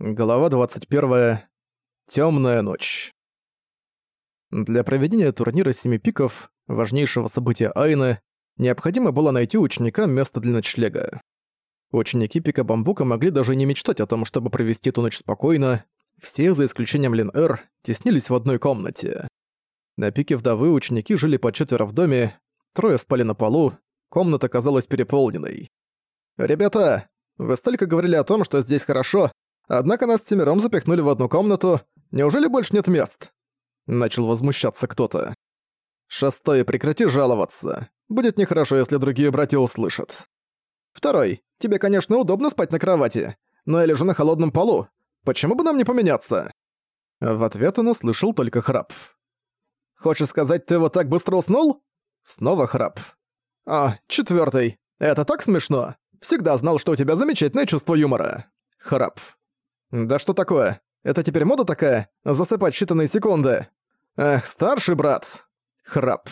Глава 21. Темная ночь. Для проведения турнира Семи Пиков, важнейшего события Айны, необходимо было найти ученикам место для ночлега. Ученики Пика Бамбука могли даже не мечтать о том, чтобы провести ту ночь спокойно, все, за исключением Лин-Эр, теснились в одной комнате. На Пике Вдовы ученики жили по четверо в доме, трое спали на полу, комната казалась переполненной. «Ребята, вы столько говорили о том, что здесь хорошо, Однако нас семером запихнули в одну комнату. Неужели больше нет мест?» Начал возмущаться кто-то. «Шестой, прекрати жаловаться. Будет нехорошо, если другие братья услышат. Второй, тебе, конечно, удобно спать на кровати, но я лежу на холодном полу. Почему бы нам не поменяться?» В ответ он услышал только храп. «Хочешь сказать, ты вот так быстро уснул?» Снова храп. «А, четвертый. Это так смешно. Всегда знал, что у тебя замечательное чувство юмора». Храп. «Да что такое? Это теперь мода такая? Засыпать считанные секунды?» «Эх, старший брат!» Храп.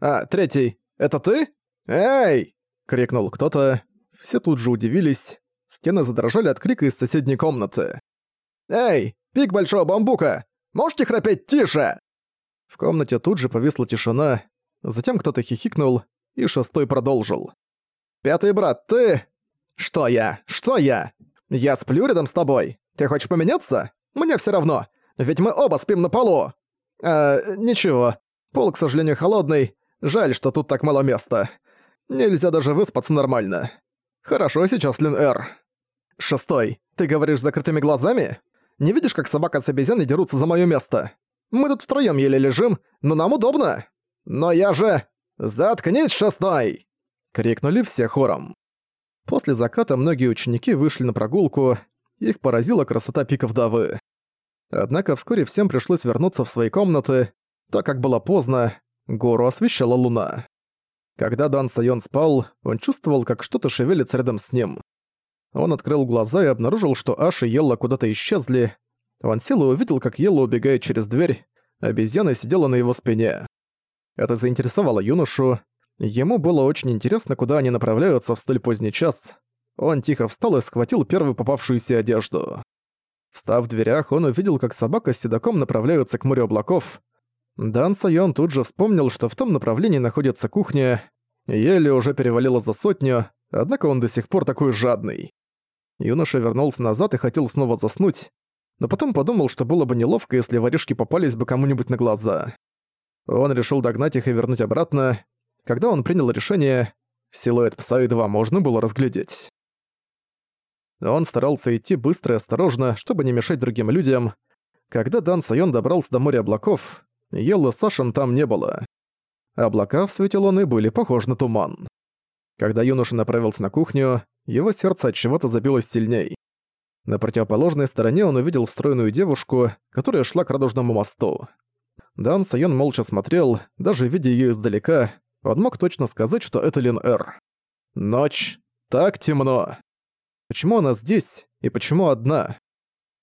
«А, третий. Это ты? Эй!» — крикнул кто-то. Все тут же удивились. Стены задрожали от крика из соседней комнаты. «Эй, пик большого бамбука! Можете храпеть тише?» В комнате тут же повисла тишина, затем кто-то хихикнул, и шестой продолжил. «Пятый брат, ты...» «Что я? Что я? Я сплю рядом с тобой. Ты хочешь поменяться? Мне все равно, ведь мы оба спим на полу. А, ничего. Пол, к сожалению, холодный. Жаль, что тут так мало места. Нельзя даже выспаться нормально. Хорошо сейчас, Лин Эр. Шестой. Ты говоришь с закрытыми глазами? Не видишь, как собака с обезьяной дерутся за моё место? Мы тут втроём еле лежим, но нам удобно. Но я же... Заткнись, шестой! Крикнули все хором. После заката многие ученики вышли на прогулку, их поразила красота пика вдовы. Однако вскоре всем пришлось вернуться в свои комнаты, так как было поздно, гору освещала луна. Когда Дан Сайон спал, он чувствовал, как что-то шевелится рядом с ним. Он открыл глаза и обнаружил, что Аш и Елла куда-то исчезли. Он сел и увидел, как Елла убегает через дверь, обезьяна сидела на его спине. Это заинтересовало юношу. Ему было очень интересно, куда они направляются в столь поздний час. Он тихо встал и схватил первую попавшуюся одежду. Встав в дверях, он увидел, как собака с седаком направляются к морю облаков. Дан Сайон тут же вспомнил, что в том направлении находится кухня. Еле уже перевалило за сотню, однако он до сих пор такой жадный. Юноша вернулся назад и хотел снова заснуть, но потом подумал, что было бы неловко, если воришки попались бы кому-нибудь на глаза. Он решил догнать их и вернуть обратно. Когда он принял решение, силуэт пса едва можно было разглядеть. Он старался идти быстро и осторожно, чтобы не мешать другим людям. Когда Дан Сайон добрался до моря облаков, Еллы с Сашем там не было. Облака в свете луны были похожи на туман. Когда юноша направился на кухню, его сердце от чего-то забилось сильней. На противоположной стороне он увидел стройную девушку, которая шла к радужному мосту. Дан Сайон молча смотрел, даже видя её издалека, он мог точно сказать, что это Лин Эр. Ночь. Так темно. Почему она здесь и почему одна?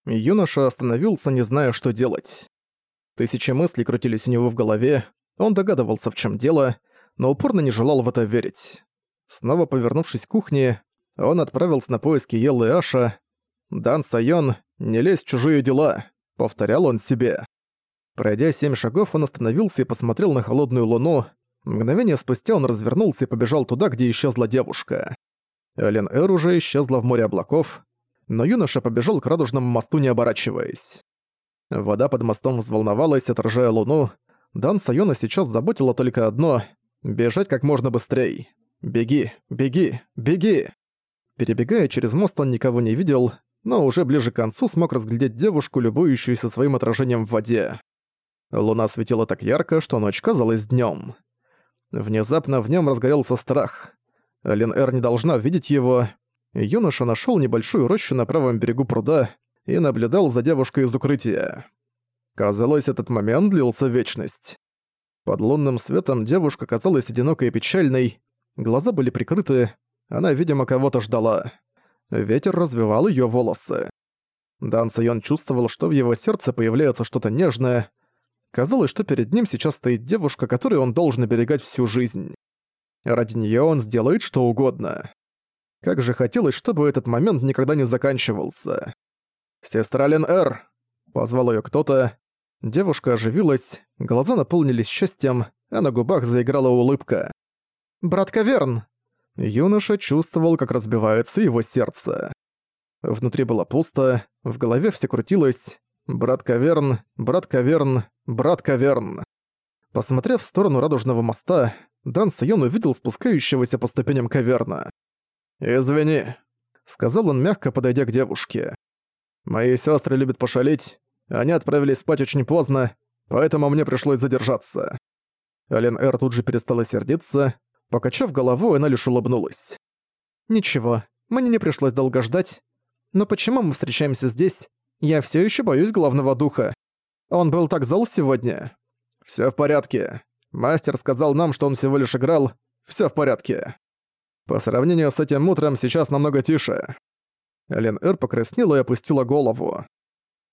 Юноша остановился, не зная, что делать. Тысячи мыслей крутились у него в голове, он догадывался, в чем дело, но упорно не желал в это верить. Снова повернувшись к кухне, он отправился на поиски Еллы и Аша. «Дан Сайон, не лезь в чужие дела», — повторял он себе. Пройдя семь шагов, он остановился и посмотрел на холодную луну. Мгновение спустя он развернулся и побежал туда, где исчезла девушка. Элен Эр уже исчезла в море облаков, но юноша побежал к радужному мосту, не оборачиваясь. Вода под мостом взволновалась, отражая луну. Дан Сайона сейчас заботило только одно — бежать как можно быстрее. «Беги, беги, беги!» Перебегая через мост, он никого не видел, но уже ближе к концу смог разглядеть девушку, любующуюся своим отражением в воде. Луна светила так ярко, что ночь казалась днем. Внезапно в нем разгорелся страх. Лен-Эр не должна видеть его. Юноша нашел небольшую рощу на правом берегу пруда и наблюдал за девушкой из укрытия. Казалось, этот момент длился вечность. Под лунным светом девушка казалась одинокой и печальной, глаза были прикрыты, она, видимо, кого-то ждала. Ветер развивал ее волосы. Дан Сайон чувствовал, что в его сердце появляется что-то нежное. Казалось, что перед ним сейчас стоит девушка, которую он должен оберегать всю жизнь. Ради неё он сделает что угодно. Как же хотелось, чтобы этот момент никогда не заканчивался. «Сестра Лен-Эр!» — позвал её кто-то. Девушка оживилась, глаза наполнились счастьем, а на губах заиграла улыбка. «Брат Каверн!» Юноша чувствовал, как разбивается его сердце. Внутри было пусто, в голове все крутилось. «Брат Каверн, брат Каверн, брат Каверн!» Посмотрев в сторону Радужного моста, Дан Сайон увидел спускающегося по ступеням Каверна. «Извини», — сказал он, мягко подойдя к девушке. «Мои сестры любят пошалить. Они отправились спать очень поздно, поэтому мне пришлось задержаться». Ален Эр тут же перестала сердиться. Покачав головой, она лишь улыбнулась. «Ничего, мне не пришлось долго ждать. Но почему мы встречаемся здесь? Я все еще боюсь главного духа. Он был так зол сегодня». Все в порядке. Мастер сказал нам, что он всего лишь играл. Все в порядке. По сравнению с этим утром сейчас намного тише. Лен Эр покраснела и опустила голову.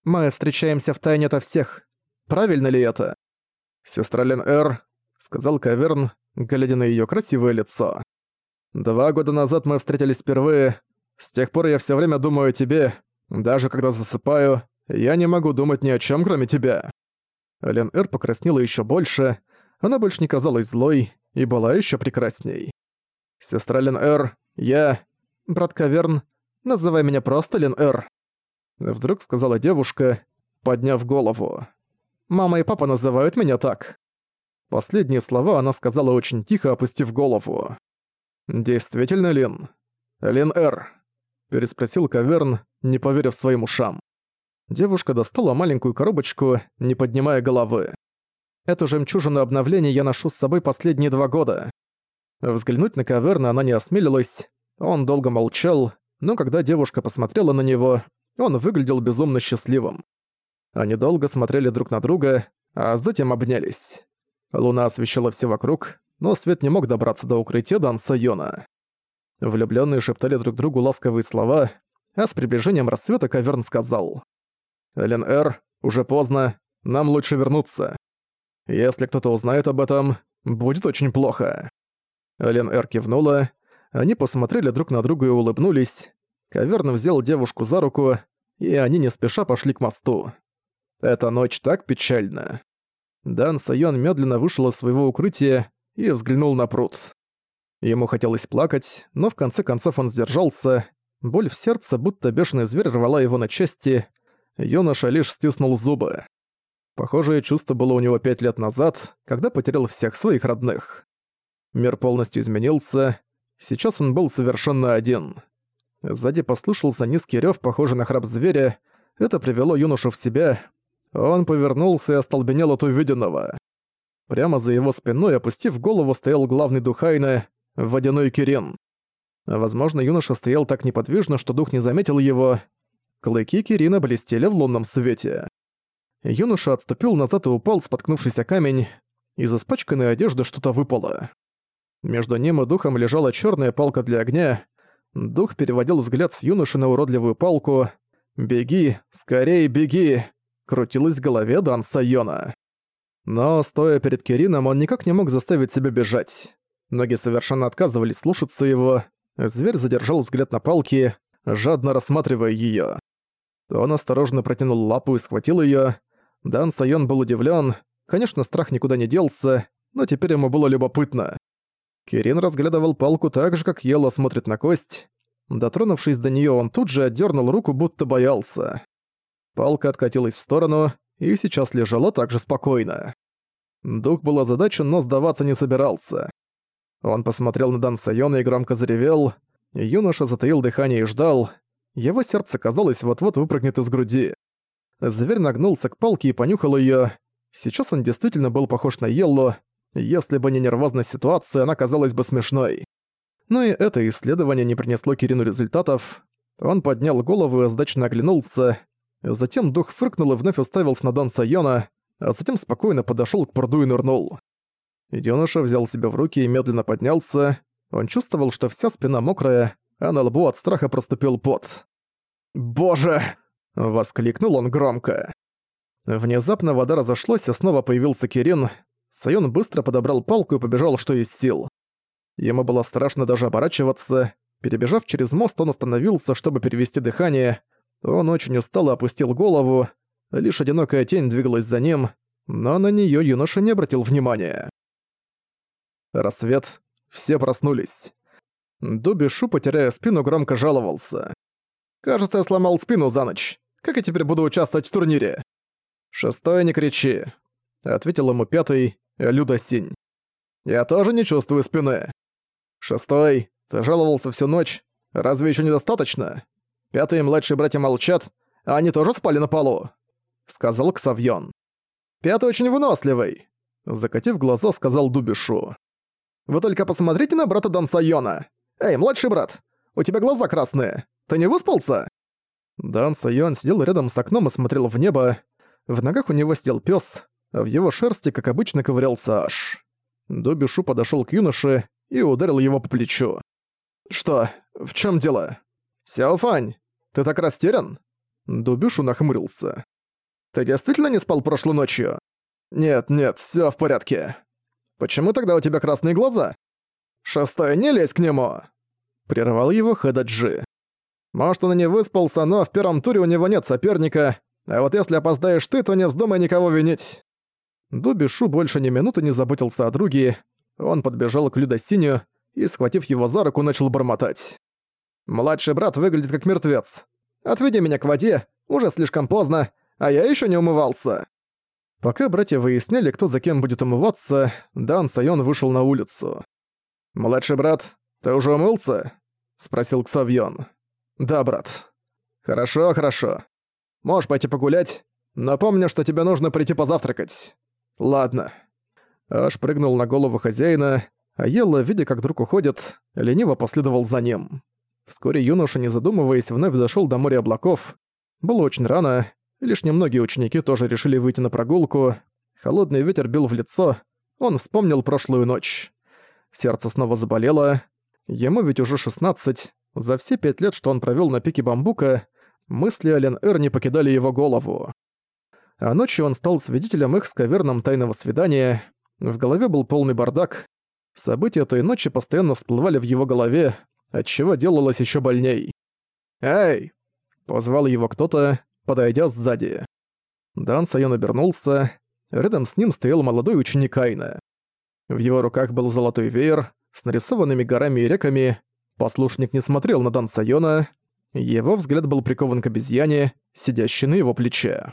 «Мы встречаемся в тайне ото всех. Правильно ли это?» «Сестра Лен Эр», — сказал Каверн, глядя на её красивое лицо. «Два года назад мы встретились впервые. С тех пор я всё время думаю о тебе. Даже когда засыпаю, я не могу думать ни о чём, кроме тебя». Лен Эр покраснела ещё больше. Она больше не казалась злой и была ещё прекрасней. «Сестра Лен Эр, я... Брат Каверн, называй меня просто Лен Эр». Вдруг сказала девушка, подняв голову. «Мама и папа называют меня так». Последние слова она сказала очень тихо, опустив голову. «Действительно, Лин?» «Лин Р», — переспросил Каверн, не поверив своим ушам. Девушка достала маленькую коробочку, не поднимая головы. Эту жемчужину обновления я ношу с собой последние два года. Взглянуть на Каверна она не осмелилась. Он долго молчал, но когда девушка посмотрела на него, он выглядел безумно счастливым. Они долго смотрели друг на друга, а затем обнялись. Луна освещала все вокруг, но свет не мог добраться до укрытия Дан Сайона. Влюбленные шептали друг другу ласковые слова, а с приближением рассвета Каверн сказал. «Элен Эр, уже поздно, нам лучше вернуться. Если кто-то узнает об этом, будет очень плохо». Элен Эр кивнула, они посмотрели друг на друга и улыбнулись. Каверн взял девушку за руку, и они не спеша пошли к мосту. Эта ночь так печальна. Дан Сайон медленно вышел из своего укрытия и взглянул на пруд. Ему хотелось плакать, но в конце концов он сдержался. Боль в сердце, будто бешеный зверь рвала его на части. Юноша лишь стиснул зубы. Похожее чувство было у него пять лет назад, когда потерял всех своих родных. Мир полностью изменился. Сейчас он был совершенно один. Сзади послышался низкий рёв, похожий на храп зверя. Это привело юношу в себя, он повернулся и остолбенел от увиденного. Прямо за его спиной, опустив голову, стоял главный дух Айна, водяной Кирин. Возможно, юноша стоял так неподвижно, что дух не заметил его. Клыки Кирина блестели в лунном свете. Юноша отступил назад и упал, споткнувшись о камень. Из испачканной одежды что-то выпало. Между ним и духом лежала черная палка для огня. Дух переводил взгляд с юноши на уродливую палку. «Беги, скорее беги!» крутилась в голове Дан Сайона. Но, стоя перед Кирином, он никак не мог заставить себя бежать. Ноги совершенно отказывались слушаться его. Зверь задержал взгляд на палки, жадно рассматривая её. Он осторожно протянул лапу и схватил её. Дан Сайон был удивлён. Конечно, страх никуда не делся, но теперь ему было любопытно. Кирин разглядывал палку так же, как Ела смотрит на кость. Дотронувшись до неё, он тут же отдёрнул руку, будто боялся. Палка откатилась в сторону и сейчас лежала так же спокойно. Дух был озадачен, но сдаваться не собирался. Он посмотрел на Дан Сайона и громко заревел. Юноша затаил дыхание и ждал. Его сердце, казалось, вот-вот выпрыгнет из груди. Зверь нагнулся к палке и понюхал её. Сейчас он действительно был похож на Еллу. Если бы не нервозность ситуации, она казалась бы смешной. Но и это исследование не принесло Кирину результатов. Он поднял голову и сдачно оглянулся. Затем дух фыркнул и вновь уставился на Дон Сайона, а затем спокойно подошёл к пруду и нырнул. Юноша взял себя в руки и медленно поднялся. Он чувствовал, что вся спина мокрая, а на лбу от страха проступил пот. «Боже!» — воскликнул он громко. Внезапно вода разошлась, и снова появился Кирин. Сайон быстро подобрал палку и побежал, что из сил. Ему было страшно даже оборачиваться. Перебежав через мост, он остановился, чтобы перевести дыхание, Он очень устал и опустил голову, лишь одинокая тень двигалась за ним, но на неё юноша не обратил внимания. Рассвет. Все проснулись. Дубишу, потеряя спину, громко жаловался. «Кажется, я сломал спину за ночь. Как я теперь буду участвовать в турнире?» «Шестой, не кричи», — ответил ему пятый, Люда Синь. «Я тоже не чувствую спины». «Шестой, ты жаловался всю ночь. Разве еще недостаточно? Пятый и младшие братья молчат, а они тоже спали на полу», — сказал Ксавьон. «Пятый очень выносливый», — закатив глаза, сказал Дубишу. «Вы только посмотрите на брата Дансайона. Эй, младший брат, у тебя глаза красные. Ты не выспался?» Дан Сайон сидел рядом с окном и смотрел в небо. В ногах у него сидел пес, а в его шерсти, как обычно, ковырялся аж. Добишу подошел к юноше и ударил его по плечу. «Что? В чем дело?» «Сяофань, ты так растерян?» Дубишу нахмурился. «Ты действительно не спал прошлой ночью?» «Нет, нет, все в порядке». «Почему тогда у тебя красные глаза?» «Шестой, не лезь к нему!» Прервал его Хэдаджи. «Может, он и не выспался, но в первом туре у него нет соперника, а вот если опоздаешь ты, то не вздумай никого винить». Дубишу больше ни минуты не заботился о друге, он подбежал к Людосиню и, схватив его за руку, начал бормотать. «Младший брат выглядит как мертвец. Отведи меня к воде, уже слишком поздно, а я еще не умывался». Пока братья выясняли, кто за кем будет умываться, Дан Сайон вышел на улицу. «Младший брат, ты уже умылся?» — спросил Ксавьон. «Да, брат». «Хорошо, хорошо. Можешь пойти погулять, но помни, что тебе нужно прийти позавтракать». «Ладно». Аж прыгнул на голову хозяина, а Елла, видя, как друг уходит, лениво последовал за ним. Вскоре юноша, не задумываясь, вновь дошёл до моря облаков. Было очень рано, лишь немногие ученики тоже решили выйти на прогулку. Холодный ветер бил в лицо, он вспомнил прошлую ночь. Сердце снова заболело. Ему ведь уже 16. За все пять лет, что он провёл на пике бамбука, мысли о Лен-Эр не покидали его голову. А ночью он стал свидетелем их с каверном тайного свидания. В голове был полный бардак. События той ночи постоянно всплывали в его голове, отчего делалось ещё больней. «Эй!» — позвал его кто-то, подойдя сзади. Дан Сайон обернулся. Рядом с ним стоял молодой ученик Айна. В его руках был золотой веер с нарисованными горами и реками. Послушник не смотрел на Дан Сайона. Его взгляд был прикован к обезьяне, сидящей на его плече.